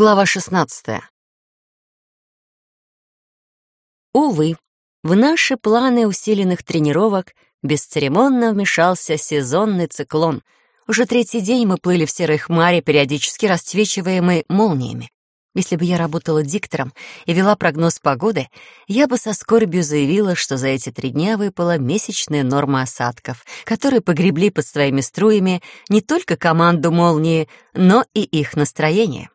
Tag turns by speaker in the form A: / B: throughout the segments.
A: Глава 16. Увы, в наши планы усиленных тренировок бесцеремонно вмешался сезонный циклон. Уже третий день мы плыли в серой хмаре, периодически расцвечиваемой молниями. Если бы я работала диктором и вела прогноз погоды, я бы со скорбью заявила, что за эти три дня выпала месячная норма осадков, которые погребли под своими струями не только команду молнии, но и их настроение.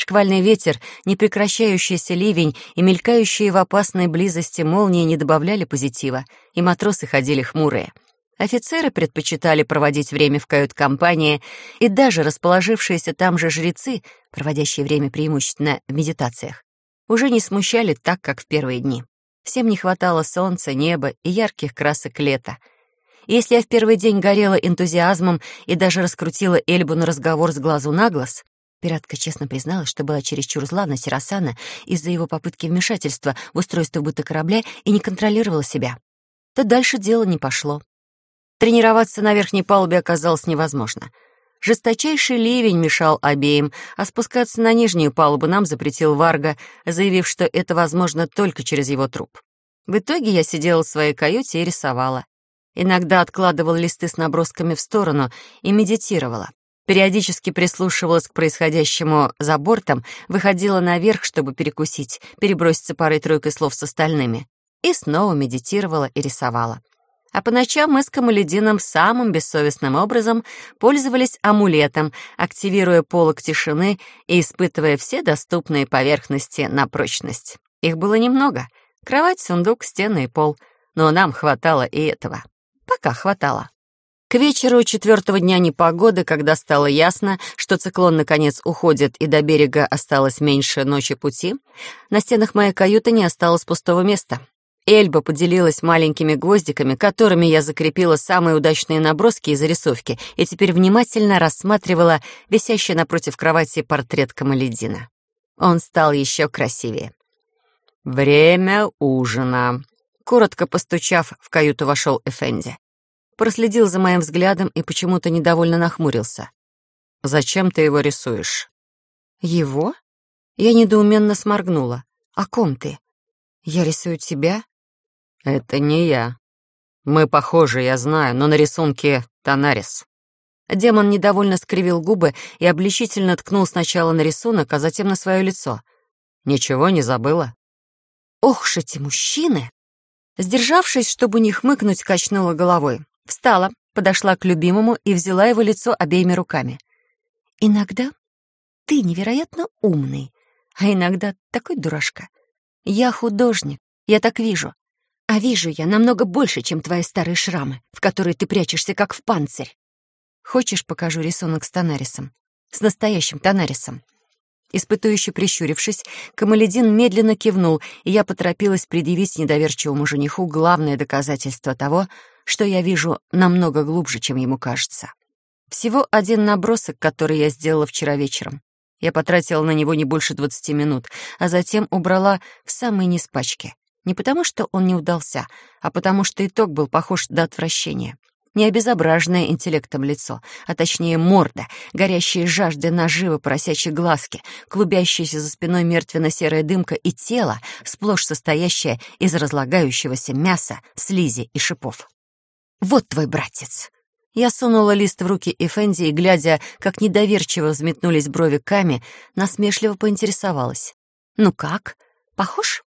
A: Шквальный ветер, непрекращающийся ливень и мелькающие в опасной близости молнии не добавляли позитива, и матросы ходили хмурые. Офицеры предпочитали проводить время в кают-компании, и даже расположившиеся там же жрецы, проводящие время преимущественно в медитациях, уже не смущали так, как в первые дни. Всем не хватало солнца, неба и ярких красок лета. Если я в первый день горела энтузиазмом и даже раскрутила Эльбу на разговор с глазу на глаз, Пиратка честно призналась, что была чересчур зла на Сирасана из-за его попытки вмешательства в устройство быта корабля и не контролировала себя. То дальше дело не пошло. Тренироваться на верхней палубе оказалось невозможно. Жесточайший ливень мешал обеим, а спускаться на нижнюю палубу нам запретил Варга, заявив, что это возможно только через его труп. В итоге я сидела в своей каюте и рисовала. Иногда откладывала листы с набросками в сторону и медитировала периодически прислушивалась к происходящему за бортом, выходила наверх, чтобы перекусить, переброситься парой-тройкой слов с остальными, и снова медитировала и рисовала. А по ночам мы с Камаледином самым бессовестным образом пользовались амулетом, активируя полок тишины и испытывая все доступные поверхности на прочность. Их было немного — кровать, сундук, стены и пол, но нам хватало и этого. Пока хватало. К вечеру четвертого дня непогоды, когда стало ясно, что циклон наконец уходит и до берега осталось меньше ночи пути, на стенах моей каюты не осталось пустого места. Эльба поделилась маленькими гвоздиками, которыми я закрепила самые удачные наброски и зарисовки, и теперь внимательно рассматривала висящий напротив кровати портрет Камаледина. Он стал еще красивее. «Время ужина», — коротко постучав, в каюту вошел Эфенди проследил за моим взглядом и почему-то недовольно нахмурился. «Зачем ты его рисуешь?» «Его?» Я недоуменно сморгнула. «О ком ты? Я рисую тебя?» «Это не я. Мы похожи, я знаю, но на рисунке Танарис». Демон недовольно скривил губы и обличительно ткнул сначала на рисунок, а затем на свое лицо. «Ничего не забыла?» «Ох ж эти мужчины!» Сдержавшись, чтобы не хмыкнуть, качнула головой. Встала, подошла к любимому и взяла его лицо обеими руками. «Иногда ты невероятно умный, а иногда такой дурашка. Я художник, я так вижу. А вижу я намного больше, чем твои старые шрамы, в которые ты прячешься, как в панцирь. Хочешь, покажу рисунок с Танарисом? С настоящим Танарисом?» Испытующе прищурившись, Камаледин медленно кивнул, и я поторопилась предъявить недоверчивому жениху главное доказательство того, что я вижу намного глубже, чем ему кажется. Всего один набросок, который я сделала вчера вечером. Я потратила на него не больше двадцати минут, а затем убрала в самый низ пачки. Не потому, что он не удался, а потому, что итог был похож до отвращения не обезображенное интеллектом лицо, а точнее морда, горящие жажды наживы поросячьи глазки, клубящаяся за спиной мертвенно-серая дымка и тело, сплошь состоящее из разлагающегося мяса, слизи и шипов. «Вот твой братец!» Я сунула лист в руки Эфенди и, глядя, как недоверчиво взметнулись брови Ками, насмешливо поинтересовалась. «Ну как? Похож?»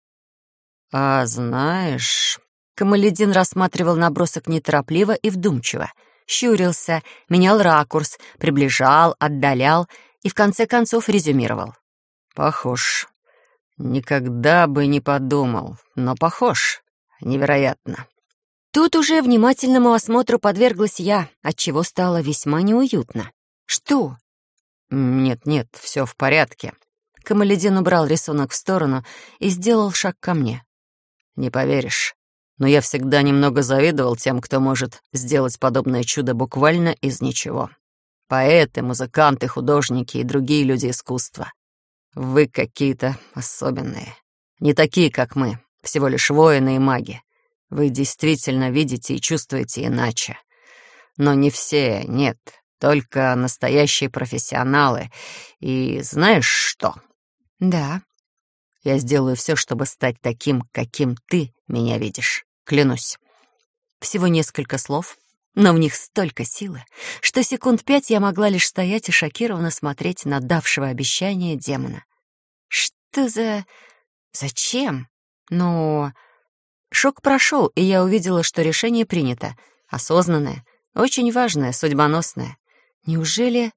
A: «А знаешь...» Камаледин рассматривал набросок неторопливо и вдумчиво. Щурился, менял ракурс, приближал, отдалял и в конце концов резюмировал. «Похож. Никогда бы не подумал, но похож. Невероятно». Тут уже внимательному осмотру подверглась я, отчего стало весьма неуютно. «Что?» «Нет-нет, все в порядке». Камаледин убрал рисунок в сторону и сделал шаг ко мне. «Не поверишь, но я всегда немного завидовал тем, кто может сделать подобное чудо буквально из ничего. Поэты, музыканты, художники и другие люди искусства. Вы какие-то особенные. Не такие, как мы, всего лишь воины и маги. Вы действительно видите и чувствуете иначе. Но не все, нет, только настоящие профессионалы. И знаешь что? Да.
B: Я сделаю все, чтобы стать таким, каким ты меня видишь. Клянусь.
A: Всего несколько слов, но в них столько силы, что секунд пять я могла лишь стоять и шокированно смотреть на давшего обещание демона. Что за... Зачем? Но... Шок прошел, и я увидела, что решение принято. Осознанное, очень важное, судьбоносное. Неужели...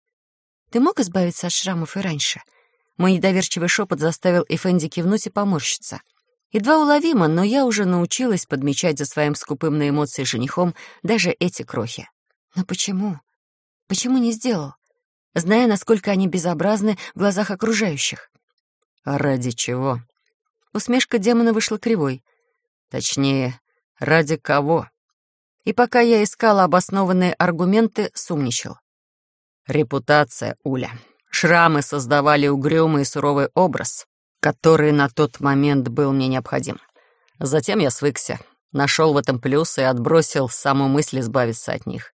A: Ты мог избавиться от шрамов и раньше? Мой недоверчивый шепот заставил Эфенди кивнуть и поморщиться. Едва уловимо, но я уже научилась подмечать за своим скупым на эмоции женихом даже эти крохи. Но почему? Почему не сделал? Зная, насколько они безобразны в глазах окружающих.
B: А ради чего?
A: Усмешка демона вышла кривой.
B: Точнее, ради кого?
A: И пока я искала обоснованные аргументы, сумничал.
B: Репутация, Уля. Шрамы создавали угрюмый и суровый образ, который на тот момент был мне необходим. Затем я свыкся, нашел в этом плюс и отбросил саму мысль избавиться от них.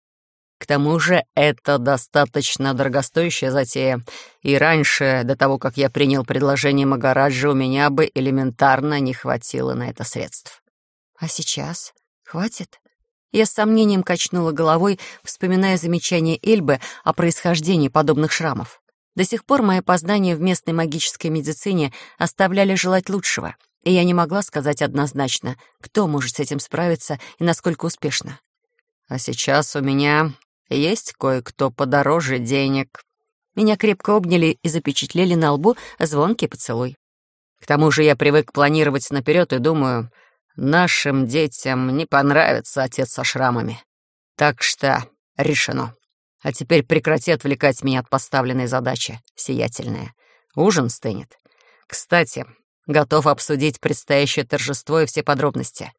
B: К тому же это достаточно дорогостоящая затея, и раньше, до того, как я принял предложение Магараджа, у меня бы элементарно не хватило на это средств.
A: А сейчас? Хватит? Я с сомнением качнула головой, вспоминая замечание Эльбы о происхождении подобных шрамов. До сих пор мои познания в местной магической медицине оставляли желать лучшего, и я не могла сказать однозначно, кто может с этим справиться и насколько успешно.
B: А сейчас у меня есть кое-кто подороже денег.
A: Меня крепко обняли и запечатлели на лбу звонкий поцелуй.
B: К тому же я привык планировать наперед и думаю, нашим детям не понравится отец со шрамами. Так что решено. А теперь прекрати отвлекать меня от поставленной задачи, сиятельная. Ужин стынет. Кстати, готов обсудить предстоящее торжество и все подробности.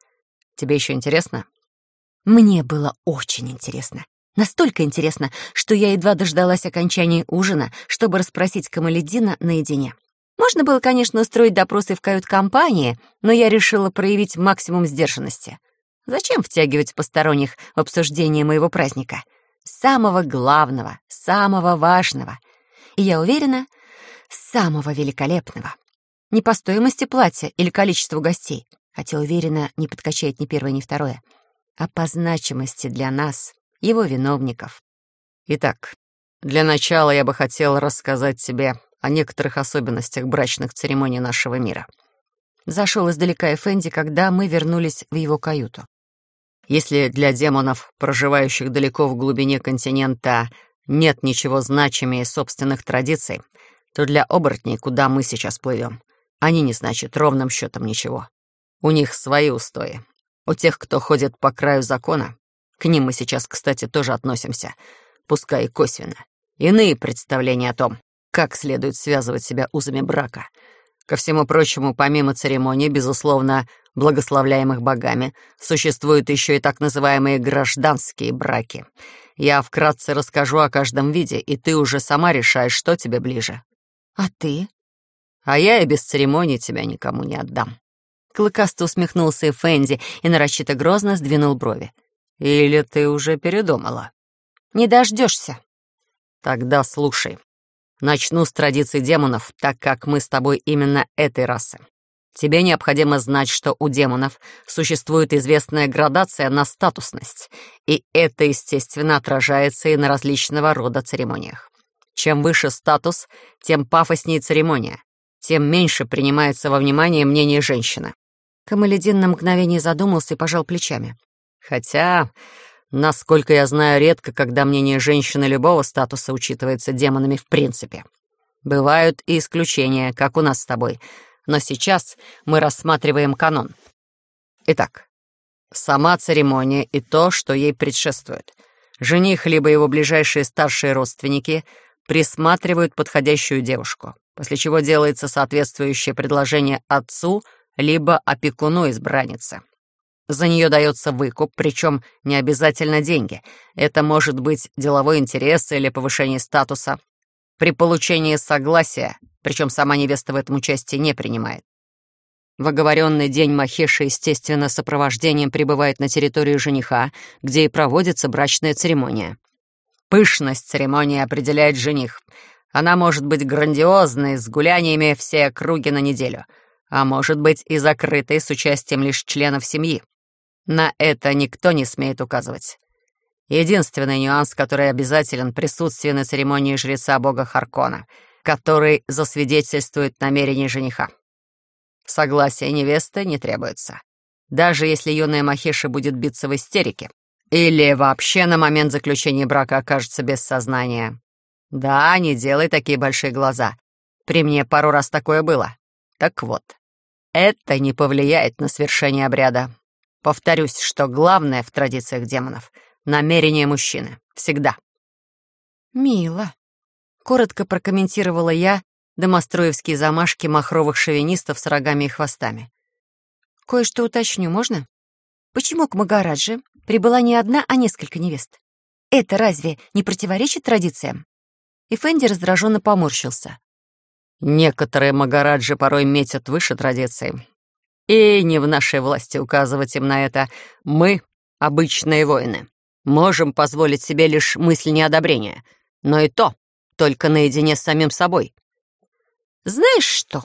B: Тебе еще интересно?
A: Мне было очень интересно. Настолько интересно, что я едва дождалась окончания ужина, чтобы расспросить Камаледдина наедине. Можно было, конечно, устроить допросы в кают-компании, но я решила проявить максимум сдержанности. Зачем втягивать посторонних в обсуждение моего праздника? самого главного, самого важного. И я уверена, самого великолепного. Не по стоимости платья или количеству гостей, хотя уверена, не подкачает ни первое, ни второе, а по значимости для нас, его виновников.
B: Итак, для начала я бы хотел рассказать тебе о некоторых особенностях брачных церемоний нашего мира.
A: Зашел издалека Эфенди, когда мы вернулись в его каюту.
B: Если для демонов, проживающих далеко в глубине континента, нет ничего значимее собственных традиций, то для оборотней, куда мы сейчас плывем, они не значат ровным счетом ничего. У них свои устои. У тех, кто ходит по краю закона, к ним мы сейчас, кстати, тоже относимся, пускай и косвенно. Иные представления о том, как следует связывать себя узами брака. Ко всему прочему, помимо церемонии, безусловно, благословляемых богами, существуют еще и так называемые гражданские браки. Я вкратце расскажу о каждом виде, и ты уже сама решаешь, что тебе ближе.
A: А ты?
B: А я и без церемонии тебя никому не отдам.
A: Клыкасто усмехнулся и Фэнди и нарочито грозно сдвинул брови.
B: Или ты уже передумала?
A: Не дождешься.
B: Тогда слушай. Начну с традиций демонов, так как мы с тобой именно этой расы. Тебе необходимо знать, что у демонов существует известная градация на статусность, и это, естественно, отражается и на различного рода церемониях. Чем выше статус, тем пафоснее церемония, тем меньше принимается во внимание мнение женщины.
A: Камаледин на мгновение задумался и пожал плечами.
B: Хотя, насколько я знаю, редко, когда мнение женщины любого статуса учитывается демонами в принципе. Бывают и исключения, как у нас с тобой — но сейчас мы рассматриваем канон. Итак, сама церемония и то, что ей предшествует. Жених либо его ближайшие старшие родственники присматривают подходящую девушку, после чего делается соответствующее предложение отцу либо опекуну избранницы. За нее дается выкуп, причем не обязательно деньги. Это может быть деловой интерес или повышение статуса. При получении согласия причем сама невеста в этом участие не принимает. В оговоренный день Махеша, естественно, сопровождением прибывает на территорию жениха, где и проводится брачная церемония. Пышность церемонии определяет жених, Она может быть грандиозной, с гуляниями все округи на неделю, а может быть и закрытой с участием лишь членов семьи. На это никто не смеет указывать. Единственный нюанс, который обязателен — присутствие на церемонии жреца бога Харкона, который засвидетельствует намерение жениха. Согласие невесты не требуется. Даже если юная Махиша будет биться в истерике. Или вообще на момент заключения брака окажется без сознания. Да, не делай такие большие глаза. При мне пару раз такое было. Так вот, это не повлияет на свершение обряда. Повторюсь, что главное в традициях демонов — намерение мужчины. Всегда.
A: «Мило», — коротко прокомментировала я домостроевские замашки махровых шовинистов с рогами и хвостами. «Кое-что уточню, можно? Почему к Магараджи прибыла не одна, а несколько невест? Это разве не противоречит традициям?» И Фенди раздраженно поморщился.
B: «Некоторые Магараджи порой метят выше традиций. И не в нашей власти указывать им на это. Мы — обычные воины. Можем позволить себе лишь мысль неодобрения. Но и то только наедине с самим собой.
A: «Знаешь что?»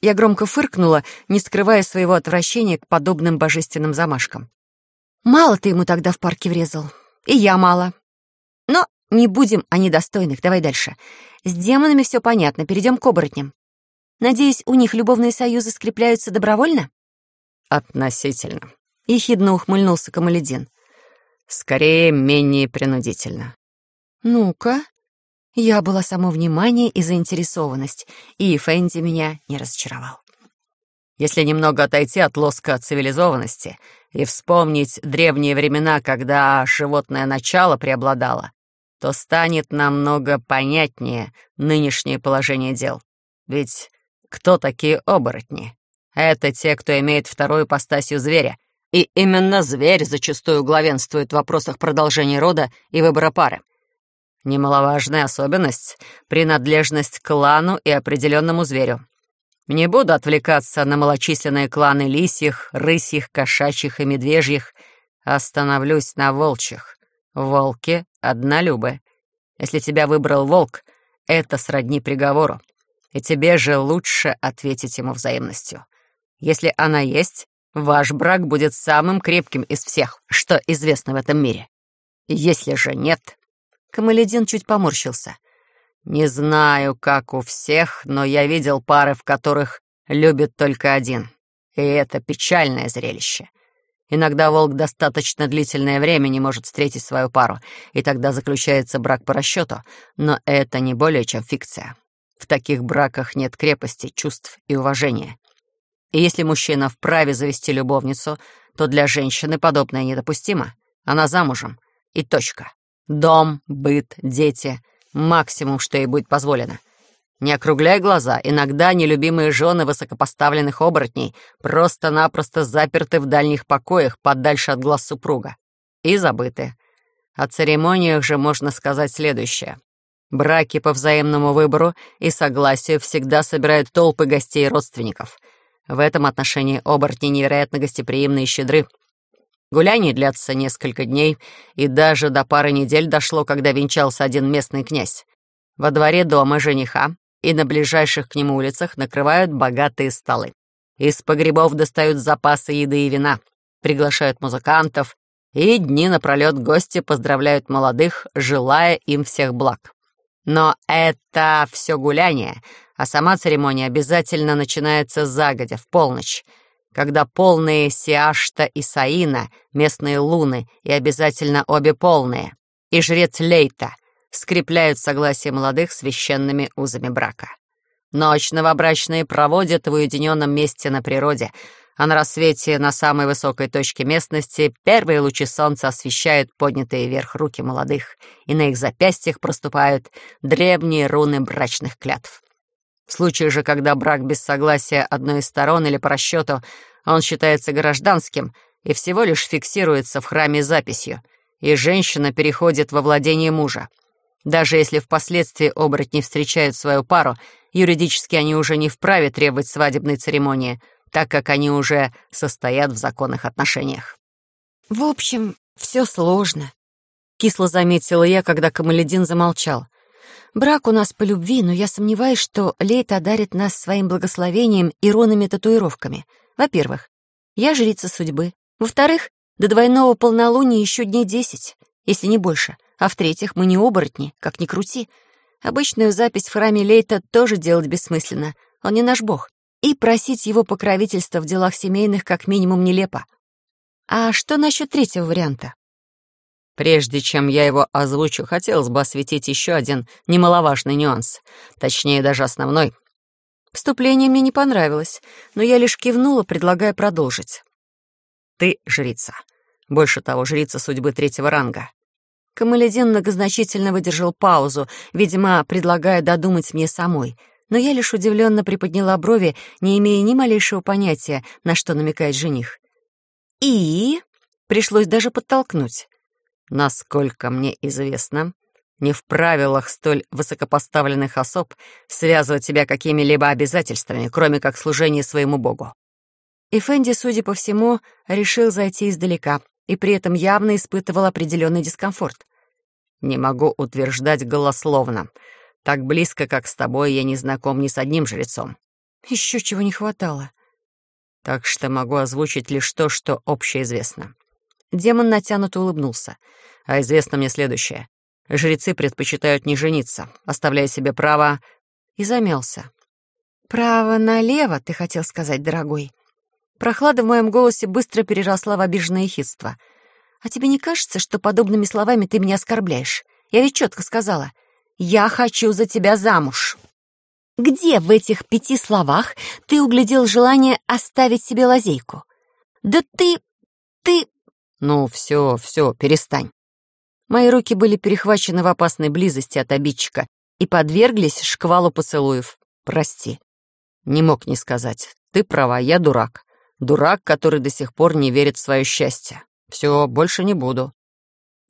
A: Я громко фыркнула, не скрывая своего отвращения к подобным божественным замашкам. «Мало ты ему тогда в парке врезал. И я мало. Но не будем о недостойных. Давай дальше. С демонами все понятно. Перейдем к оборотням. Надеюсь, у них любовные союзы скрепляются добровольно?»
B: «Относительно», —
A: ехидно ухмыльнулся Камаледин.
B: «Скорее, менее принудительно».
A: «Ну-ка», я была само внимание и заинтересованность, и Фэнди меня не разочаровал.
B: Если немного отойти от лоска цивилизованности и вспомнить древние времена, когда животное начало преобладало, то станет намного понятнее нынешнее положение дел. Ведь кто такие оборотни? Это те, кто имеет вторую постасью зверя, и именно зверь зачастую главенствует в вопросах продолжения рода и выбора пары. Немаловажная особенность — принадлежность к клану и определенному зверю. Не буду отвлекаться на малочисленные кланы лисьих, рысьих, кошачьих и медвежьих. Остановлюсь на волчьих. Волки — однолюбы. Если тебя выбрал волк, это сродни приговору. И тебе же лучше ответить ему взаимностью. Если она есть, ваш брак будет самым крепким из всех, что известно в этом мире. Если же нет,
A: Камаледин чуть поморщился.
B: «Не знаю, как у всех, но я видел пары, в которых любит только один. И это печальное зрелище. Иногда волк достаточно длительное время не может встретить свою пару, и тогда заключается брак по расчету, но это не более чем фикция. В таких браках нет крепости, чувств и уважения. И если мужчина вправе завести любовницу, то для женщины подобное недопустимо. Она замужем. И точка. Дом, быт, дети — максимум, что ей будет позволено. Не округляй глаза, иногда нелюбимые жены высокопоставленных оборотней просто-напросто заперты в дальних покоях, подальше от глаз супруга. И забыты. О церемониях же можно сказать следующее. Браки по взаимному выбору и согласию всегда собирают толпы гостей и родственников. В этом отношении оборотни невероятно гостеприимны и щедры — Гуляния длятся несколько дней, и даже до пары недель дошло, когда венчался один местный князь. Во дворе дома жениха и на ближайших к нему улицах накрывают богатые столы. Из погребов достают запасы еды и вина, приглашают музыкантов, и дни напролет гости поздравляют молодых, желая им всех благ. Но это все гуляние, а сама церемония обязательно начинается загодя, в полночь — когда полные Сиашта и Саина, местные луны, и обязательно обе полные, и жрец Лейта скрепляют согласие молодых священными узами брака. Ночь новобрачные проводят в уединенном месте на природе, а на рассвете на самой высокой точке местности первые лучи солнца освещают поднятые вверх руки молодых, и на их запястьях проступают древние руны брачных клятв. В случае же, когда брак без согласия одной из сторон или по расчету, он считается гражданским и всего лишь фиксируется в храме записью, и женщина переходит во владение мужа. Даже если впоследствии оборотни встречают свою пару, юридически они уже не вправе требовать свадебной церемонии, так как они уже состоят в законных отношениях.
A: «В общем, все сложно», — кисло заметила я, когда Камаледин замолчал. Брак у нас по любви, но я сомневаюсь, что Лейт одарит нас своим благословением и рунами татуировками. Во-первых, я жрица судьбы. Во-вторых, до двойного полнолуния еще дней десять, если не больше. А в-третьих, мы не оборотни, как ни крути. Обычную запись в храме Лейта тоже делать бессмысленно. Он не наш бог. И просить его покровительства в делах семейных как минимум нелепо. А что насчет третьего варианта?
B: Прежде чем я его озвучу, хотелось бы осветить еще один немаловажный нюанс. Точнее, даже основной.
A: Вступление мне не понравилось, но я лишь кивнула, предлагая продолжить.
B: Ты жрица. Больше того, жрица судьбы третьего ранга.
A: Камаледин многозначительно выдержал паузу, видимо, предлагая додумать мне самой, но я лишь удивленно приподняла брови, не имея ни малейшего понятия, на что намекает жених. И пришлось даже подтолкнуть.
B: Насколько мне известно, не в правилах столь высокопоставленных особ связывать себя какими-либо обязательствами, кроме как служения своему богу.
A: И Фэнди, судя по всему, решил зайти издалека и при этом явно испытывал определенный дискомфорт.
B: Не могу утверждать голословно. Так близко, как с тобой, я не знаком ни с одним жрецом.
A: Еще чего не хватало.
B: Так что могу озвучить лишь то, что общеизвестно.
A: Демон натянуто улыбнулся.
B: А известно мне следующее. Жрецы предпочитают не жениться, оставляя себе право...
A: И замялся. «Право налево, ты хотел сказать, дорогой?» Прохлада в моем голосе быстро переросла в обиженное хитство. «А тебе не кажется, что подобными словами ты меня оскорбляешь? Я ведь четко сказала. Я хочу за тебя замуж». Где в этих пяти словах ты углядел желание оставить себе лазейку? Да ты... ты...
B: Ну, все, все, перестань.
A: Мои руки были перехвачены в опасной близости от обидчика и подверглись шквалу поцелуев. Прости.
B: Не мог не сказать. Ты права, я дурак. Дурак, который до сих пор не верит в свое счастье. Все, больше не буду.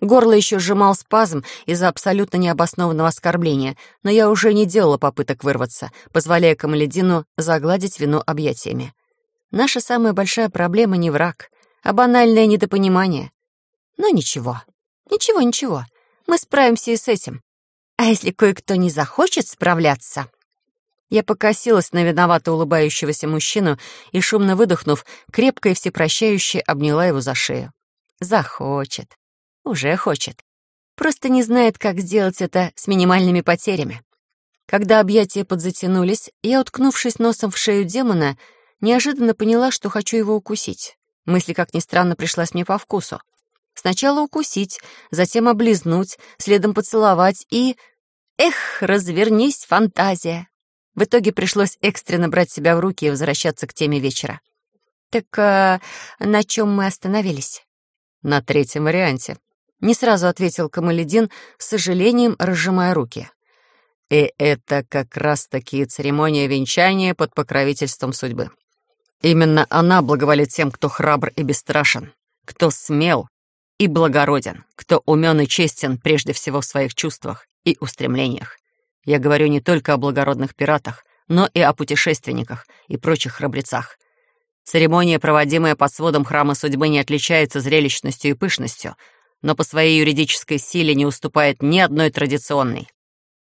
A: Горло еще сжимал спазм из-за абсолютно необоснованного оскорбления, но я уже не делала попыток вырваться, позволяя Камаледину загладить вину объятиями. Наша самая большая проблема не враг, а банальное недопонимание. Но ничего, ничего, ничего, мы справимся и с этим. А если кое-кто не захочет справляться? Я покосилась на виновато улыбающегося мужчину и, шумно выдохнув, крепко и всепрощающе обняла его за шею. Захочет. Уже хочет. Просто не знает, как сделать это с минимальными потерями. Когда объятия подзатянулись, я, уткнувшись носом в шею демона, неожиданно поняла, что хочу его укусить. Мысль, как ни странно, пришлась мне по вкусу. Сначала укусить, затем облизнуть, следом поцеловать и... Эх, развернись, фантазия! В итоге пришлось экстренно брать себя в руки и возвращаться к теме вечера. «Так а, на чем мы остановились?»
B: «На третьем варианте»,
A: не сразу ответил Камаледин, с сожалением разжимая руки.
B: И это как раз-таки церемония венчания под покровительством судьбы. Именно она благоволит тем, кто храбр и бесстрашен, кто смел и благороден, кто умен и честен прежде всего в своих чувствах и устремлениях. Я говорю не только о благородных пиратах, но и о путешественниках и прочих храбрецах. Церемония, проводимая под сводом храма судьбы, не отличается зрелищностью и пышностью — но по своей юридической силе не уступает ни одной традиционной.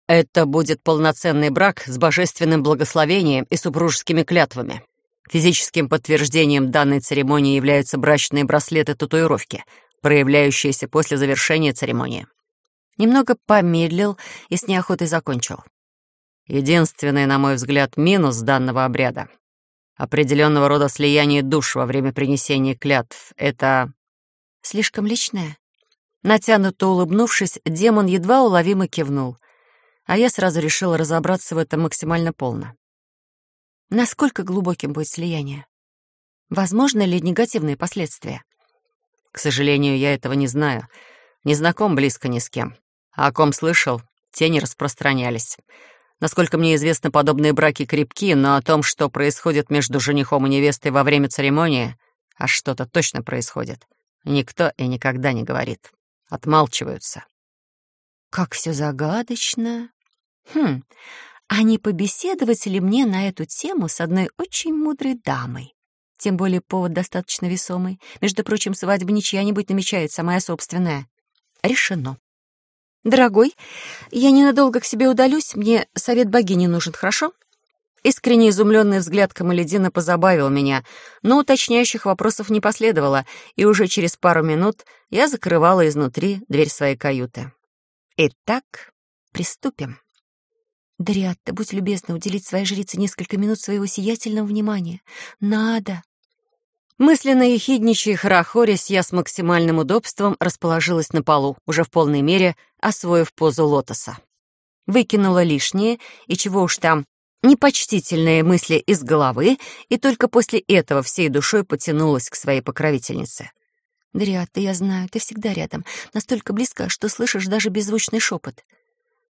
B: Это будет полноценный брак с божественным благословением и супружескими клятвами. Физическим подтверждением данной церемонии являются брачные браслеты-татуировки, проявляющиеся после завершения церемонии.
A: Немного помедлил и с неохотой закончил.
B: Единственный, на мой взгляд, минус данного обряда — определенного рода слияние душ во время принесения клятв — это...
A: Слишком личное? Натянуто улыбнувшись, демон едва уловимо кивнул, а я сразу решила разобраться в этом максимально полно. Насколько глубоким будет слияние? Возможно ли негативные последствия?
B: К сожалению, я этого не знаю. Не знаком близко ни с кем. А о ком слышал, те не распространялись. Насколько мне известно, подобные браки крепки, но о том, что происходит между женихом и невестой во время церемонии, а что-то точно происходит, никто и никогда не говорит отмалчиваются.
A: Как все загадочно. Хм, а не побеседовать ли мне на эту тему с одной очень мудрой дамой? Тем более повод достаточно весомый. Между прочим, свадьба не чья-нибудь намечается, а моя собственная. Решено. «Дорогой, я ненадолго к себе удалюсь, мне совет богини нужен, хорошо?» Искренне изумленный взгляд Камаледина позабавил меня, но уточняющих вопросов не последовало, и уже через пару минут я закрывала изнутри дверь своей каюты. Итак, приступим. Дариатта, будь любезна уделить своей жрице несколько минут своего сиятельного внимания. Надо. Мысленно ехидничая и хорохорясь, я с максимальным удобством расположилась на полу, уже в полной мере освоив позу лотоса. Выкинула лишнее, и чего уж там, непочтительные мысли из головы, и только после этого всей душой потянулась к своей покровительнице. «Дриад, я знаю, ты всегда рядом, настолько близко, что слышишь даже беззвучный шепот.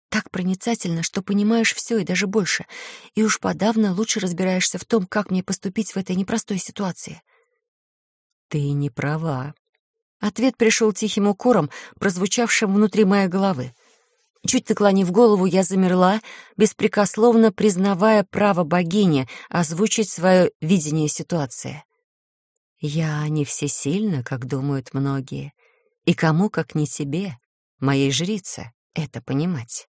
A: Так проницательно, что понимаешь все и даже больше, и уж подавно лучше разбираешься в том, как мне поступить в этой непростой ситуации».
B: «Ты не права».
A: Ответ пришел тихим укором, прозвучавшим внутри моей головы. Чуть наклонив голову, я замерла, беспрекословно признавая право богини озвучить свое видение ситуации. Я не всесильна, как думают многие, и кому, как не тебе, моей жрице, это понимать.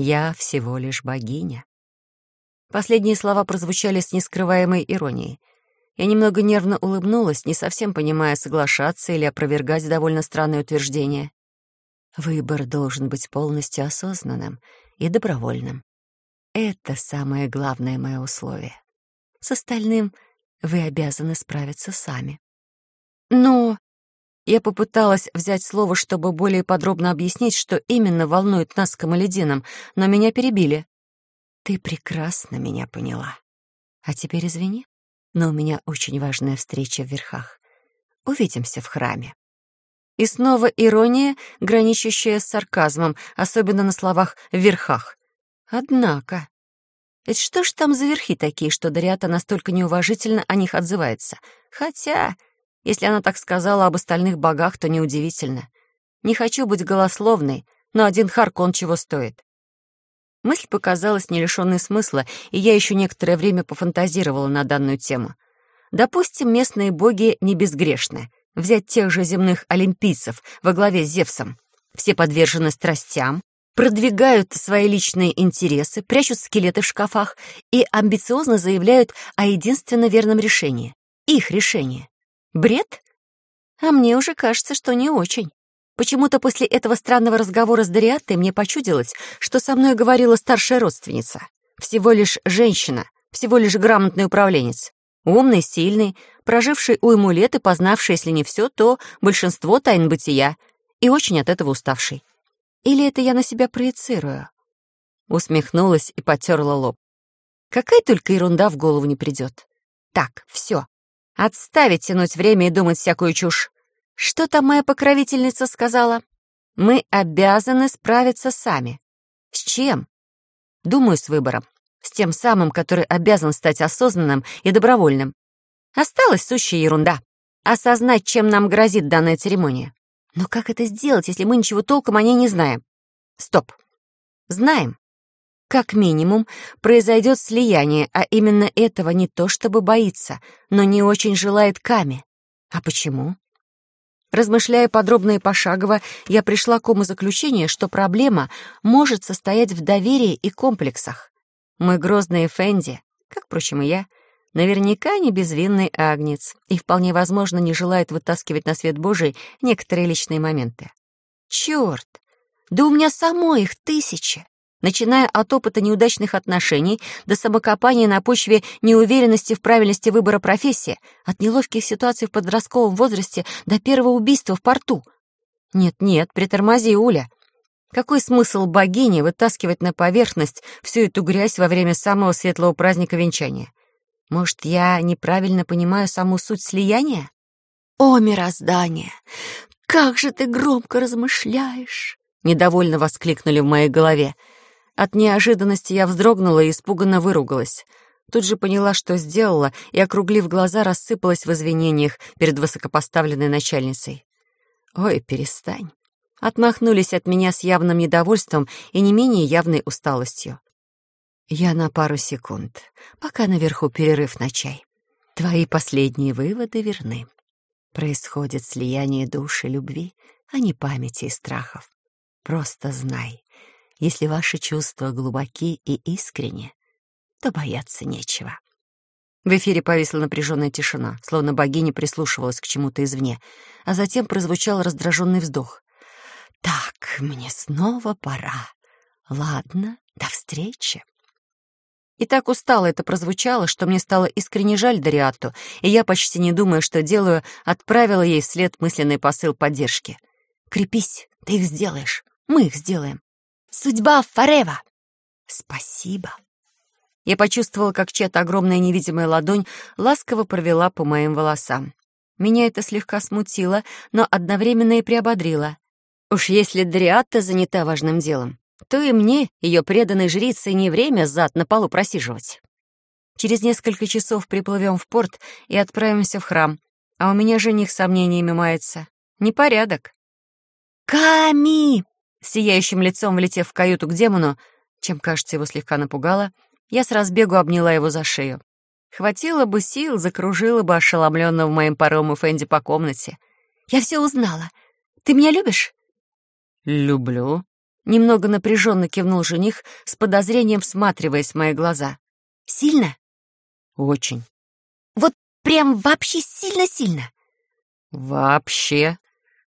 A: Я всего лишь богиня. Последние слова прозвучали с нескрываемой иронией. Я немного нервно улыбнулась, не совсем понимая, соглашаться или опровергать довольно странное утверждение. Выбор должен быть полностью осознанным и добровольным. Это самое главное мое условие. С остальным вы обязаны справиться сами. Но я попыталась взять слово, чтобы более подробно объяснить, что именно волнует нас с Камаледином, но меня перебили. Ты прекрасно меня поняла. А теперь извини, но у меня очень важная встреча в верхах. Увидимся в храме. И снова ирония, граничащая с сарказмом, особенно на словах «в верхах». Однако... Ведь что ж там за верхи такие, что Дариата настолько неуважительно о них отзывается? Хотя, если она так сказала об остальных богах, то неудивительно. Не хочу быть голословной, но один Харкон чего стоит. Мысль показалась не лишенной смысла, и я еще некоторое время пофантазировала на данную тему. Допустим, местные боги не безгрешны, Взять тех же земных олимпийцев во главе с Зевсом. Все подвержены страстям, продвигают свои личные интересы, прячут скелеты в шкафах и амбициозно заявляют о единственно верном решении. Их решении. Бред? А мне уже кажется, что не очень. Почему-то после этого странного разговора с Дариаттой мне почудилось, что со мной говорила старшая родственница. Всего лишь женщина, всего лишь грамотный управленец. Умный, сильный, проживший уйму лет и познавший, если не все, то большинство тайн бытия, и очень от этого уставший. Или это я на себя проецирую? Усмехнулась и потерла лоб. Какая только ерунда в голову не придет. Так, все. Отставить тянуть время и думать всякую чушь. Что там моя покровительница сказала? Мы обязаны справиться сами. С чем? Думаю, с выбором. С тем самым, который обязан стать осознанным и добровольным. Осталась сущая ерунда. Осознать, чем нам грозит данная церемония. Но как это сделать, если мы ничего толком о ней не знаем? Стоп. Знаем. Как минимум, произойдет слияние, а именно этого не то чтобы боится, но не очень желает Ками. А почему? Размышляя подробно и пошагово, я пришла к умозаключению, что проблема может состоять в доверии и комплексах. Мы грозные Фэнди, как, впрочем, и я, наверняка не безвинный агнец и вполне возможно не желает вытаскивать на свет Божий некоторые личные моменты. Черт! Да у меня самой их тысячи! Начиная от опыта неудачных отношений до самокопания на почве неуверенности в правильности выбора профессии, от неловких ситуаций в подростковом возрасте до первого убийства в порту. Нет-нет, притормози, Уля. Какой смысл богини вытаскивать на поверхность всю эту грязь во время самого светлого праздника венчания? Может, я неправильно понимаю саму суть слияния? О, мироздание! Как же ты громко размышляешь! Недовольно воскликнули в моей голове. От неожиданности я вздрогнула и испуганно выругалась. Тут же поняла, что сделала, и, округлив глаза, рассыпалась в извинениях перед высокопоставленной начальницей. «Ой, перестань. Отмахнулись от меня с явным недовольством и не менее явной усталостью. Я на пару секунд, пока наверху перерыв на чай. Твои последние выводы верны. Происходит слияние души любви, а не памяти и страхов. Просто знай, если ваши чувства глубоки и искренни, то бояться нечего.
B: В эфире повисла напряженная тишина, словно богиня прислушивалась к чему-то извне, а затем прозвучал раздраженный вздох.
A: «Так, мне снова пора. Ладно, до встречи».
B: И так устало это прозвучало, что мне стало искренне жаль Дариатту, и я, почти не думая, что делаю, отправила ей вслед мысленный посыл поддержки.
A: «Крепись, ты их сделаешь, мы их сделаем. Судьба Фарева!» «Спасибо!»
B: Я почувствовала, как чья-то огромная невидимая ладонь ласково провела по моим волосам. Меня это слегка смутило, но одновременно и приободрило. Уж если Дриатта занята важным делом, то и мне, ее преданной жрице, не время зад на полу просиживать. Через несколько часов приплывем в порт и отправимся в храм, а у меня жених сомнениями мается. Непорядок.
A: «Ками!»
B: Сияющим лицом влетев в каюту к демону, чем, кажется, его слегка напугало, я с разбегу обняла его за шею. Хватило бы сил, закружила бы ошеломленного моим паром и Фэнди по комнате.
A: «Я все узнала. Ты меня любишь?»
B: «Люблю», — немного напряженно кивнул жених, с подозрением всматриваясь в мои глаза.
A: «Сильно?»
B: «Очень».
A: «Вот прям вообще сильно-сильно?»
B: «Вообще?»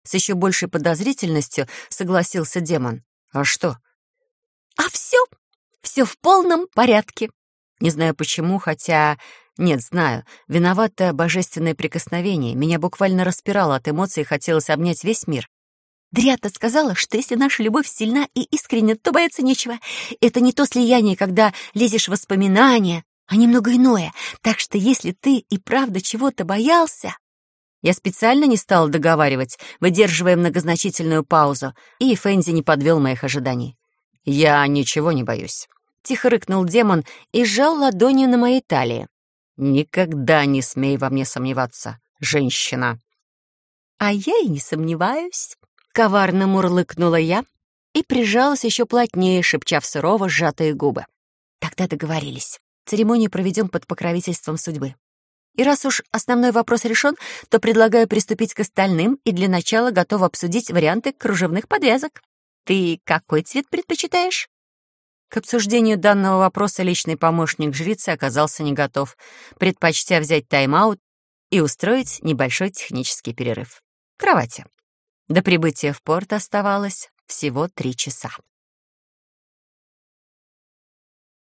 B: С еще большей подозрительностью согласился демон. «А что?»
A: «А все все в полном порядке.
B: Не знаю почему, хотя... Нет, знаю. Виновато божественное прикосновение. Меня буквально распирало от эмоций и хотелось обнять весь мир.
A: Дриата сказала, что если наша любовь сильна и искренна, то бояться нечего. Это не то слияние, когда лезешь в воспоминания, а немного иное. Так что если ты и правда чего-то боялся...
B: Я специально не стала договаривать, выдерживая многозначительную паузу, и Фэнзи не подвел моих ожиданий. «Я ничего не боюсь», — тихо рыкнул демон и сжал ладонью на моей талии. «Никогда не смей во мне сомневаться, женщина».
A: «А я и не сомневаюсь», — коварно мурлыкнула я и прижалась еще плотнее, шепча в сурово сжатые губы. «Тогда договорились. Церемонию проведем под покровительством судьбы. И раз уж основной вопрос решен, то предлагаю приступить к остальным и для начала готова обсудить варианты кружевных подвязок». Ты какой цвет предпочитаешь?»
B: К обсуждению данного вопроса личный помощник жрицы оказался не готов, предпочтя взять тайм-аут и устроить небольшой технический перерыв. Кровати. До прибытия в порт оставалось всего три часа.